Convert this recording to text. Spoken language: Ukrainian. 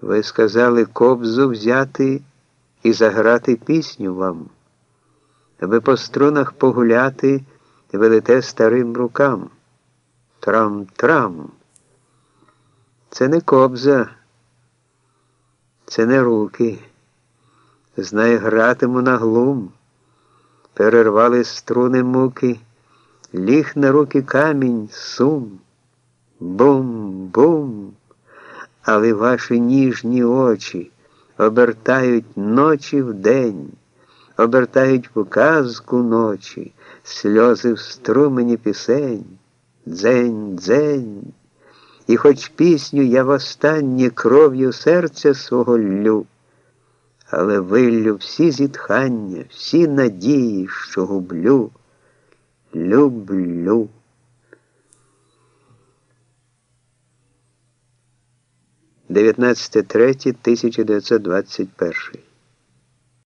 Ви сказали кобзу взяти і заграти пісню вам. Ви по струнах погуляти велите старим рукам. Трам-трам. Це не кобза, це не руки. Знає, гратиму на глум. Перервали струни муки, ліг на руки камінь, сум. Бум-бум але ваші ніжні очі обертають ночі в день, обертають в казку ночі, сльози в струмені пісень, дзень, дзень. І хоч пісню я востаннє кров'ю серця свого ллю, але виллю всі зітхання, всі надії, що гублю, люблю. 19.3.1921